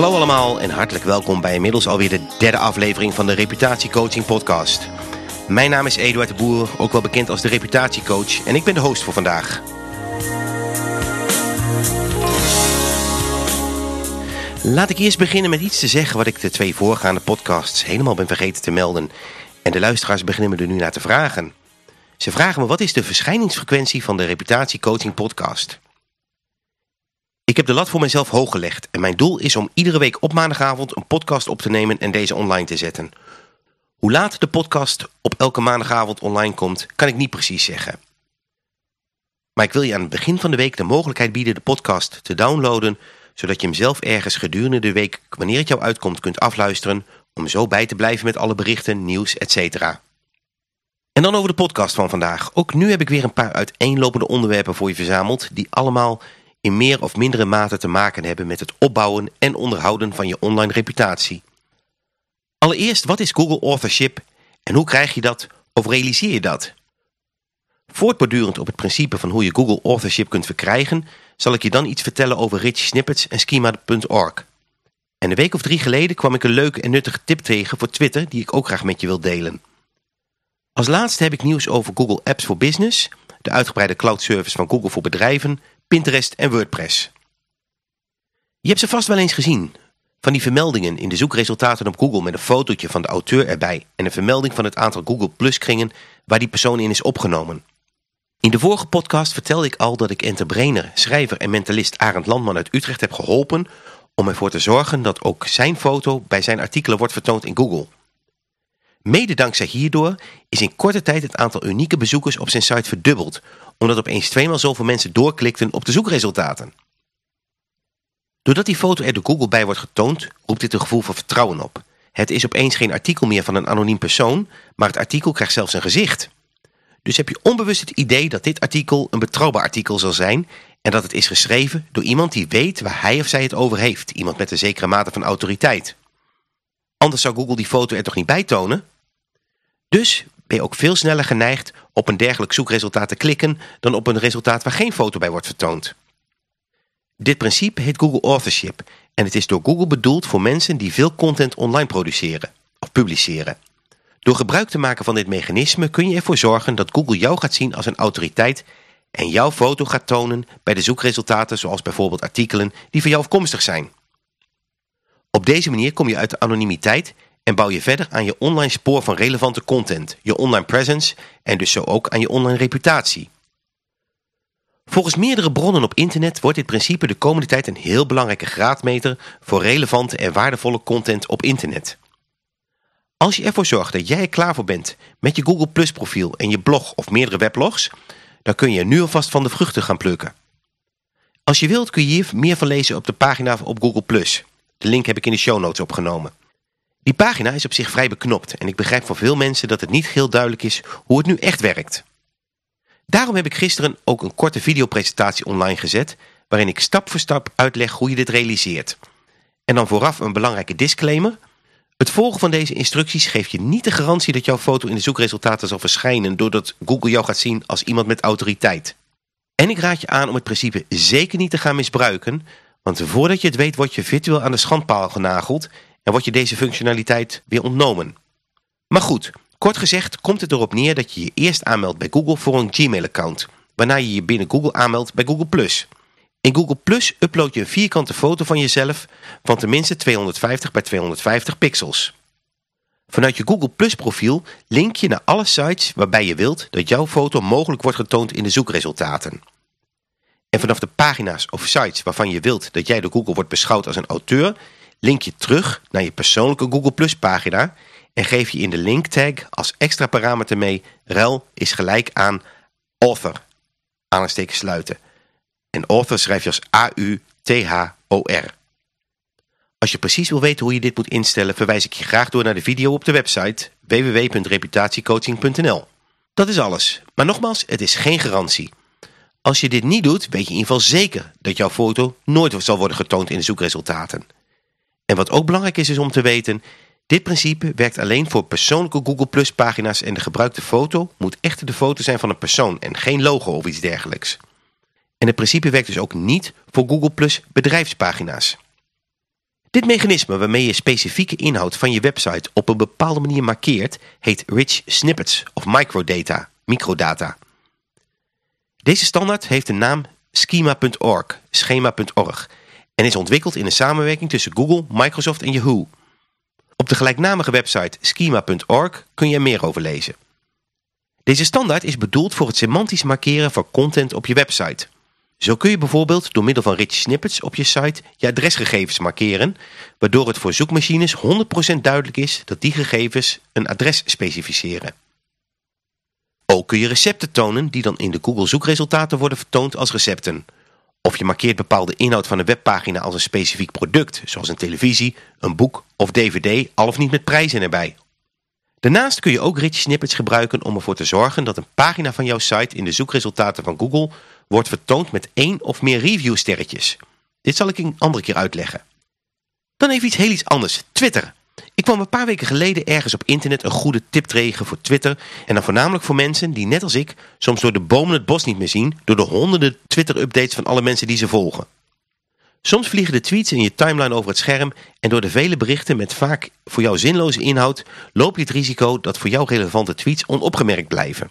Hallo allemaal en hartelijk welkom bij inmiddels alweer de derde aflevering van de Reputatiecoaching podcast. Mijn naam is Eduard de Boer, ook wel bekend als de Reputatiecoach en ik ben de host voor vandaag. Laat ik eerst beginnen met iets te zeggen wat ik de twee voorgaande podcasts helemaal ben vergeten te melden. En de luisteraars beginnen me er nu naar te vragen. Ze vragen me wat is de verschijningsfrequentie van de Reputatiecoaching podcast? Ik heb de lat voor mezelf hoog gelegd en mijn doel is om iedere week op maandagavond een podcast op te nemen en deze online te zetten. Hoe laat de podcast op elke maandagavond online komt, kan ik niet precies zeggen. Maar ik wil je aan het begin van de week de mogelijkheid bieden de podcast te downloaden, zodat je hem zelf ergens gedurende de week, wanneer het jou uitkomt, kunt afluisteren, om zo bij te blijven met alle berichten, nieuws, etc. En dan over de podcast van vandaag. Ook nu heb ik weer een paar uiteenlopende onderwerpen voor je verzameld, die allemaal in meer of mindere mate te maken hebben met het opbouwen en onderhouden van je online reputatie. Allereerst, wat is Google Authorship en hoe krijg je dat of realiseer je dat? Voortbordurend op het principe van hoe je Google Authorship kunt verkrijgen, zal ik je dan iets vertellen over rich snippets en schema.org. En een week of drie geleden kwam ik een leuke en nuttige tip tegen voor Twitter die ik ook graag met je wil delen. Als laatste heb ik nieuws over Google Apps voor Business, de uitgebreide cloud service van Google voor bedrijven Pinterest en WordPress. Je hebt ze vast wel eens gezien. Van die vermeldingen in de zoekresultaten op Google met een fotootje van de auteur erbij en een vermelding van het aantal Google Plus kringen waar die persoon in is opgenomen. In de vorige podcast vertelde ik al dat ik entrepreneur, schrijver en mentalist Arend Landman uit Utrecht heb geholpen om ervoor te zorgen dat ook zijn foto bij zijn artikelen wordt vertoond in Google. Mede dankzij hierdoor is in korte tijd het aantal unieke bezoekers op zijn site verdubbeld, omdat opeens tweemaal zoveel mensen doorklikten op de zoekresultaten. Doordat die foto er door Google bij wordt getoond, roept dit een gevoel van vertrouwen op. Het is opeens geen artikel meer van een anoniem persoon, maar het artikel krijgt zelfs een gezicht. Dus heb je onbewust het idee dat dit artikel een betrouwbaar artikel zal zijn en dat het is geschreven door iemand die weet waar hij of zij het over heeft, iemand met een zekere mate van autoriteit. Anders zou Google die foto er toch niet bij tonen? Dus ben je ook veel sneller geneigd op een dergelijk zoekresultaat te klikken dan op een resultaat waar geen foto bij wordt vertoond. Dit principe heet Google Authorship en het is door Google bedoeld voor mensen die veel content online produceren of publiceren. Door gebruik te maken van dit mechanisme kun je ervoor zorgen dat Google jou gaat zien als een autoriteit en jouw foto gaat tonen bij de zoekresultaten zoals bijvoorbeeld artikelen die voor jou afkomstig zijn. Op deze manier kom je uit de anonimiteit en bouw je verder aan je online spoor van relevante content, je online presence en dus zo ook aan je online reputatie. Volgens meerdere bronnen op internet wordt dit principe de komende tijd een heel belangrijke graadmeter voor relevante en waardevolle content op internet. Als je ervoor zorgt dat jij er klaar voor bent met je Google Plus profiel en je blog of meerdere weblogs, dan kun je nu alvast van de vruchten gaan plukken. Als je wilt kun je hier meer van lezen op de pagina op Google Plus. De link heb ik in de show notes opgenomen. Die pagina is op zich vrij beknopt en ik begrijp van veel mensen dat het niet heel duidelijk is hoe het nu echt werkt. Daarom heb ik gisteren ook een korte videopresentatie online gezet waarin ik stap voor stap uitleg hoe je dit realiseert. En dan vooraf een belangrijke disclaimer. Het volgen van deze instructies geeft je niet de garantie dat jouw foto in de zoekresultaten zal verschijnen doordat Google jou gaat zien als iemand met autoriteit. En ik raad je aan om het principe zeker niet te gaan misbruiken, want voordat je het weet word je virtueel aan de schandpaal genageld en wordt je deze functionaliteit weer ontnomen. Maar goed, kort gezegd komt het erop neer dat je je eerst aanmeldt bij Google voor een Gmail-account, waarna je je binnen Google aanmeldt bij Google+. In Google Plus upload je een vierkante foto van jezelf van tenminste 250 bij 250 pixels. Vanuit je Google Plus profiel link je naar alle sites waarbij je wilt dat jouw foto mogelijk wordt getoond in de zoekresultaten. En vanaf de pagina's of sites waarvan je wilt dat jij door Google wordt beschouwd als een auteur, link je terug naar je persoonlijke Google Plus pagina en geef je in de link tag als extra parameter mee rel is gelijk aan author, aanstekens sluiten. En author schrijf je als A-U-T-H-O-R. Als je precies wil weten hoe je dit moet instellen, verwijs ik je graag door naar de video op de website www.reputatiecoaching.nl. Dat is alles. Maar nogmaals, het is geen garantie. Als je dit niet doet, weet je in ieder geval zeker dat jouw foto nooit zal worden getoond in de zoekresultaten. En wat ook belangrijk is, is om te weten, dit principe werkt alleen voor persoonlijke Google Plus pagina's en de gebruikte foto moet echt de foto zijn van een persoon en geen logo of iets dergelijks. En het principe werkt dus ook niet voor Google Plus bedrijfspagina's. Dit mechanisme waarmee je specifieke inhoud van je website op een bepaalde manier markeert, heet rich snippets of microdata, microdata. Deze standaard heeft de naam schema.org, schema.org en is ontwikkeld in een samenwerking tussen Google, Microsoft en Yahoo. Op de gelijknamige website schema.org kun je er meer over lezen. Deze standaard is bedoeld voor het semantisch markeren van content op je website. Zo kun je bijvoorbeeld door middel van rich snippets op je site je adresgegevens markeren, waardoor het voor zoekmachines 100% duidelijk is dat die gegevens een adres specificeren. Ook kun je recepten tonen die dan in de Google zoekresultaten worden vertoond als recepten. Of je markeert bepaalde inhoud van een webpagina als een specifiek product, zoals een televisie, een boek of dvd, al of niet met prijzen erbij. Daarnaast kun je ook rich snippets gebruiken om ervoor te zorgen dat een pagina van jouw site in de zoekresultaten van Google wordt vertoond met één of meer reviewsterretjes. Dit zal ik een andere keer uitleggen. Dan even iets heel iets anders. Twitter. Ik kwam een paar weken geleden ergens op internet een goede tip tegen voor Twitter. En dan voornamelijk voor mensen die net als ik soms door de bomen het bos niet meer zien... door de honderden Twitter-updates van alle mensen die ze volgen. Soms vliegen de tweets in je timeline over het scherm... en door de vele berichten met vaak voor jou zinloze inhoud... loop je het risico dat voor jou relevante tweets onopgemerkt blijven.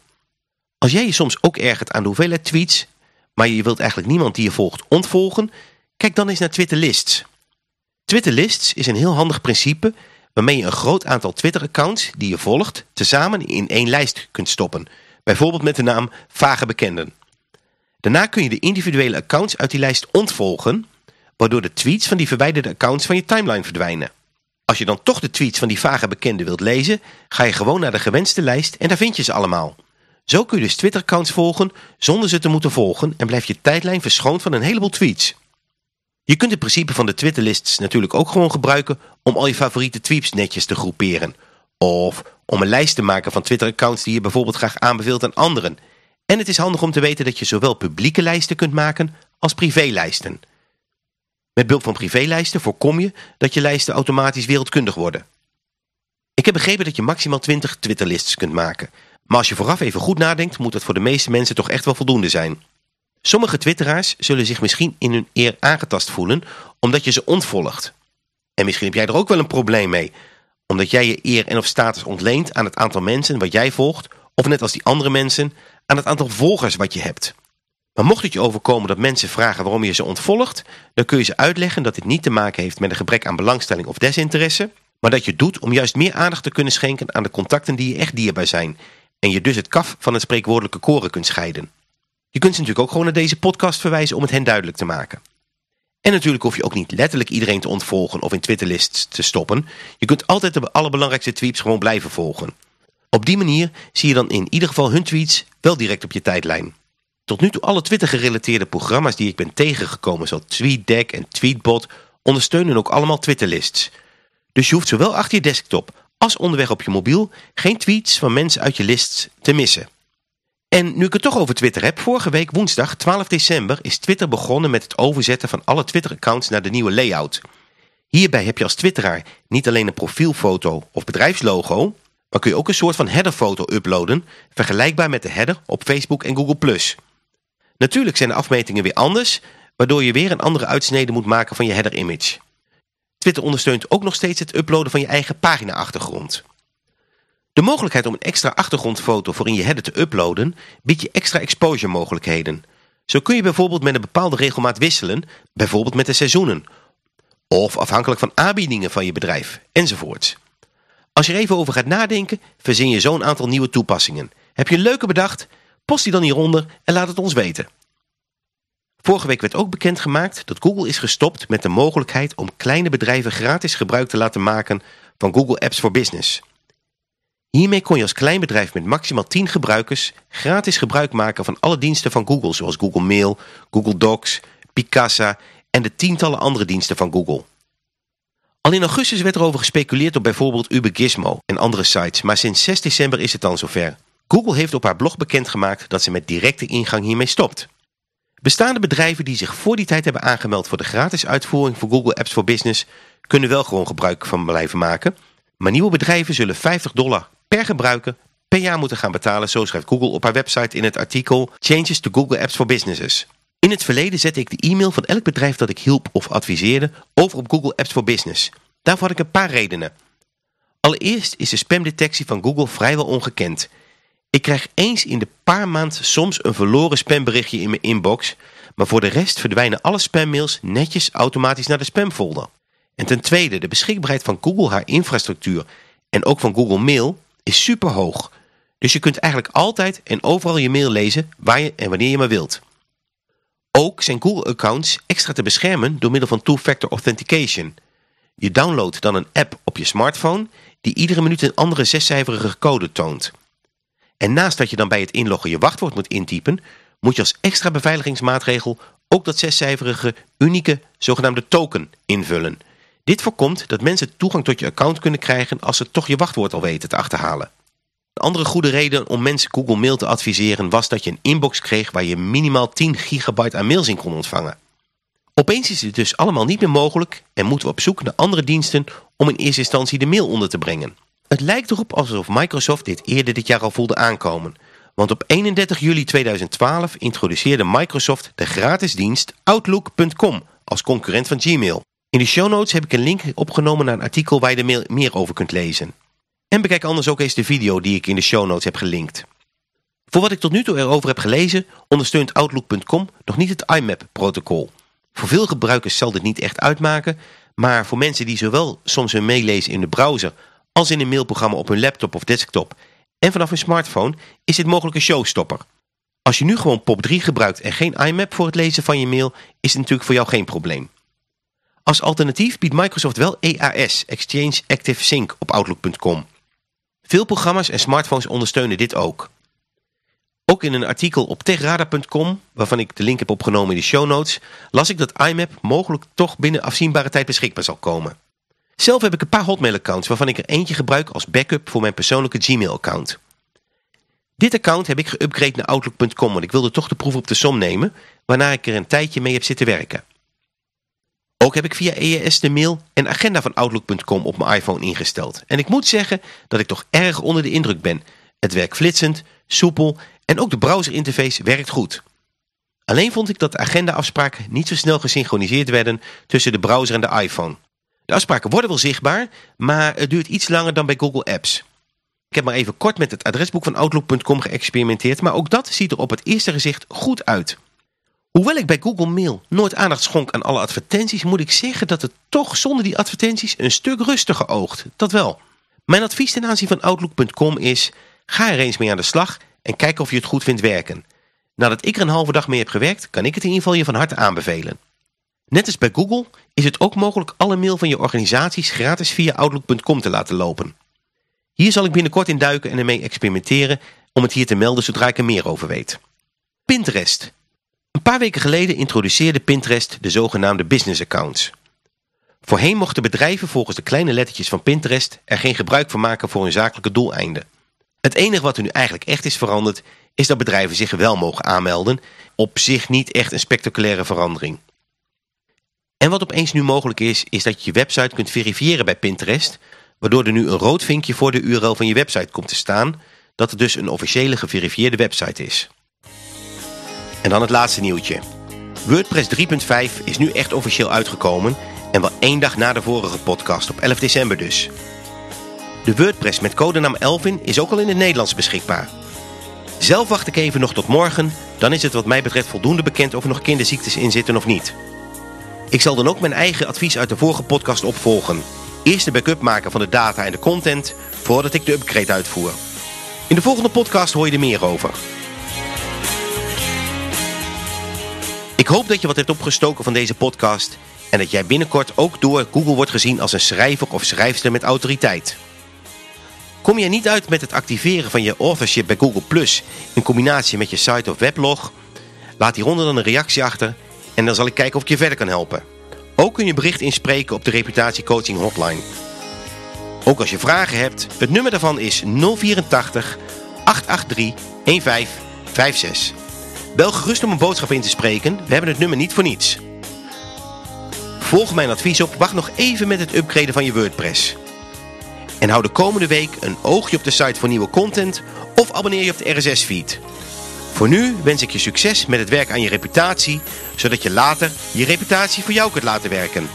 Als jij je soms ook ergert aan de hoeveelheid tweets... maar je wilt eigenlijk niemand die je volgt ontvolgen... kijk dan eens naar Twitter Lists... Twitter Lists is een heel handig principe waarmee je een groot aantal Twitter-accounts die je volgt tezamen in één lijst kunt stoppen. Bijvoorbeeld met de naam Vage Bekenden. Daarna kun je de individuele accounts uit die lijst ontvolgen, waardoor de tweets van die verwijderde accounts van je timeline verdwijnen. Als je dan toch de tweets van die vage bekenden wilt lezen, ga je gewoon naar de gewenste lijst en daar vind je ze allemaal. Zo kun je dus Twitter-accounts volgen zonder ze te moeten volgen en blijft je tijdlijn verschoond van een heleboel tweets. Je kunt het principe van de Twitterlists natuurlijk ook gewoon gebruiken om al je favoriete tweets netjes te groeperen. Of om een lijst te maken van Twitter-accounts die je bijvoorbeeld graag aanbeveelt aan anderen. En het is handig om te weten dat je zowel publieke lijsten kunt maken als privélijsten. Met behulp van privélijsten voorkom je dat je lijsten automatisch wereldkundig worden. Ik heb begrepen dat je maximaal 20 Twitterlists kunt maken. Maar als je vooraf even goed nadenkt, moet dat voor de meeste mensen toch echt wel voldoende zijn. Sommige twitteraars zullen zich misschien in hun eer aangetast voelen omdat je ze ontvolgt. En misschien heb jij er ook wel een probleem mee, omdat jij je eer en of status ontleent aan het aantal mensen wat jij volgt, of net als die andere mensen, aan het aantal volgers wat je hebt. Maar mocht het je overkomen dat mensen vragen waarom je ze ontvolgt, dan kun je ze uitleggen dat dit niet te maken heeft met een gebrek aan belangstelling of desinteresse, maar dat je doet om juist meer aandacht te kunnen schenken aan de contacten die je echt dierbaar zijn, en je dus het kaf van het spreekwoordelijke koren kunt scheiden. Je kunt ze natuurlijk ook gewoon naar deze podcast verwijzen om het hen duidelijk te maken. En natuurlijk hoef je ook niet letterlijk iedereen te ontvolgen of in Twitterlists te stoppen. Je kunt altijd de allerbelangrijkste tweets gewoon blijven volgen. Op die manier zie je dan in ieder geval hun tweets wel direct op je tijdlijn. Tot nu toe alle Twitter-gerelateerde programma's die ik ben tegengekomen, zoals TweetDeck en Tweetbot, ondersteunen ook allemaal Twitterlists. Dus je hoeft zowel achter je desktop als onderweg op je mobiel geen tweets van mensen uit je lists te missen. En nu ik het toch over Twitter heb, vorige week woensdag 12 december is Twitter begonnen met het overzetten van alle Twitter-accounts naar de nieuwe layout. Hierbij heb je als twitteraar niet alleen een profielfoto of bedrijfslogo, maar kun je ook een soort van headerfoto uploaden, vergelijkbaar met de header op Facebook en Google+. Natuurlijk zijn de afmetingen weer anders, waardoor je weer een andere uitsnede moet maken van je header image. Twitter ondersteunt ook nog steeds het uploaden van je eigen pagina-achtergrond. De mogelijkheid om een extra achtergrondfoto voor in je header te uploaden biedt je extra exposure mogelijkheden. Zo kun je bijvoorbeeld met een bepaalde regelmaat wisselen, bijvoorbeeld met de seizoenen. Of afhankelijk van aanbiedingen van je bedrijf, enzovoorts. Als je er even over gaat nadenken, verzin je zo'n aantal nieuwe toepassingen. Heb je een leuke bedacht? Post die dan hieronder en laat het ons weten. Vorige week werd ook bekendgemaakt dat Google is gestopt met de mogelijkheid om kleine bedrijven gratis gebruik te laten maken van Google Apps for Business. Hiermee kon je als klein bedrijf met maximaal 10 gebruikers gratis gebruik maken van alle diensten van Google, zoals Google Mail, Google Docs, Picasa en de tientallen andere diensten van Google. Al in augustus werd er over gespeculeerd op bijvoorbeeld UberGizmo en andere sites, maar sinds 6 december is het dan zover. Google heeft op haar blog bekendgemaakt dat ze met directe ingang hiermee stopt. Bestaande bedrijven die zich voor die tijd hebben aangemeld voor de gratis uitvoering van Google Apps for Business kunnen wel gewoon gebruik van blijven maken, maar nieuwe bedrijven zullen 50 dollar per gebruiker per jaar moeten gaan betalen, zo schrijft Google op haar website in het artikel Changes to Google Apps for Businesses. In het verleden zette ik de e-mail van elk bedrijf dat ik hielp of adviseerde over op Google Apps for Business. Daarvoor had ik een paar redenen. Allereerst is de spamdetectie van Google vrijwel ongekend. Ik krijg eens in de paar maand soms een verloren spamberichtje in mijn inbox, maar voor de rest verdwijnen alle spammails netjes automatisch naar de spamfolder. En ten tweede, de beschikbaarheid van Google haar infrastructuur en ook van Google Mail is super hoog. Dus je kunt eigenlijk altijd en overal je mail lezen waar je en wanneer je maar wilt. Ook zijn Google-accounts extra te beschermen door middel van two-factor authentication. Je downloadt dan een app op je smartphone die iedere minuut een andere zescijferige code toont. En naast dat je dan bij het inloggen je wachtwoord moet intypen, moet je als extra beveiligingsmaatregel ook dat zescijferige unieke zogenaamde token invullen. Dit voorkomt dat mensen toegang tot je account kunnen krijgen als ze toch je wachtwoord al weten te achterhalen. Een andere goede reden om mensen Google Mail te adviseren was dat je een inbox kreeg waar je minimaal 10 gigabyte aan mails in kon ontvangen. Opeens is dit dus allemaal niet meer mogelijk en moeten we op zoek naar andere diensten om in eerste instantie de mail onder te brengen. Het lijkt erop alsof Microsoft dit eerder dit jaar al voelde aankomen. Want op 31 juli 2012 introduceerde Microsoft de gratis dienst Outlook.com als concurrent van Gmail. In de show notes heb ik een link opgenomen naar een artikel waar je er meer over kunt lezen. En bekijk anders ook eens de video die ik in de show notes heb gelinkt. Voor wat ik tot nu toe erover heb gelezen, ondersteunt Outlook.com nog niet het IMAP-protocol. Voor veel gebruikers zal dit niet echt uitmaken, maar voor mensen die zowel soms hun meelezen in de browser als in een mailprogramma op hun laptop of desktop en vanaf hun smartphone is dit mogelijk een showstopper. Als je nu gewoon POP3 gebruikt en geen IMAP voor het lezen van je mail, is het natuurlijk voor jou geen probleem. Als alternatief biedt Microsoft wel EAS, Exchange Active Sync, op Outlook.com. Veel programma's en smartphones ondersteunen dit ook. Ook in een artikel op techradar.com, waarvan ik de link heb opgenomen in de show notes, las ik dat IMAP mogelijk toch binnen afzienbare tijd beschikbaar zal komen. Zelf heb ik een paar Hotmail-accounts waarvan ik er eentje gebruik als backup voor mijn persoonlijke Gmail-account. Dit account heb ik geüpgrade naar Outlook.com, want ik wilde toch de proef op de som nemen, waarna ik er een tijdje mee heb zitten werken. Ook heb ik via EAS de mail en agenda van Outlook.com op mijn iPhone ingesteld. En ik moet zeggen dat ik toch erg onder de indruk ben. Het werkt flitsend, soepel en ook de browserinterface werkt goed. Alleen vond ik dat de agendaafspraken niet zo snel gesynchroniseerd werden tussen de browser en de iPhone. De afspraken worden wel zichtbaar, maar het duurt iets langer dan bij Google Apps. Ik heb maar even kort met het adresboek van Outlook.com geëxperimenteerd, maar ook dat ziet er op het eerste gezicht goed uit. Hoewel ik bij Google Mail nooit aandacht schonk aan alle advertenties, moet ik zeggen dat het toch zonder die advertenties een stuk rustiger oogt. Dat wel. Mijn advies ten aanzien van Outlook.com is, ga er eens mee aan de slag en kijk of je het goed vindt werken. Nadat ik er een halve dag mee heb gewerkt, kan ik het in ieder geval je van harte aanbevelen. Net als bij Google is het ook mogelijk alle mail van je organisaties gratis via Outlook.com te laten lopen. Hier zal ik binnenkort in duiken en ermee experimenteren om het hier te melden zodra ik er meer over weet. Pinterest. Een paar weken geleden introduceerde Pinterest de zogenaamde business accounts. Voorheen mochten bedrijven volgens de kleine lettertjes van Pinterest er geen gebruik van maken voor hun zakelijke doeleinden. Het enige wat er nu eigenlijk echt is veranderd is dat bedrijven zich wel mogen aanmelden, op zich niet echt een spectaculaire verandering. En wat opeens nu mogelijk is, is dat je je website kunt verifiëren bij Pinterest, waardoor er nu een rood vinkje voor de URL van je website komt te staan, dat het dus een officiële geverifieerde website is. En dan het laatste nieuwtje. WordPress 3.5 is nu echt officieel uitgekomen en wel één dag na de vorige podcast, op 11 december dus. De WordPress met codenaam Elvin is ook al in het Nederlands beschikbaar. Zelf wacht ik even nog tot morgen, dan is het wat mij betreft voldoende bekend of er nog kinderziektes in zitten of niet. Ik zal dan ook mijn eigen advies uit de vorige podcast opvolgen. Eerst de backup maken van de data en de content, voordat ik de upgrade uitvoer. In de volgende podcast hoor je er meer over. Ik hoop dat je wat hebt opgestoken van deze podcast en dat jij binnenkort ook door Google wordt gezien als een schrijver of schrijfster met autoriteit. Kom je niet uit met het activeren van je authorship bij Google Plus in combinatie met je site of weblog? Laat hieronder dan een reactie achter en dan zal ik kijken of ik je verder kan helpen. Ook kun je bericht inspreken op de reputatiecoaching hotline. Ook als je vragen hebt, het nummer daarvan is 084 883 1556. Bel gerust om een boodschap in te spreken, we hebben het nummer niet voor niets. Volg mijn advies op, wacht nog even met het upgraden van je WordPress. En hou de komende week een oogje op de site voor nieuwe content of abonneer je op de RSS-feed. Voor nu wens ik je succes met het werk aan je reputatie, zodat je later je reputatie voor jou kunt laten werken.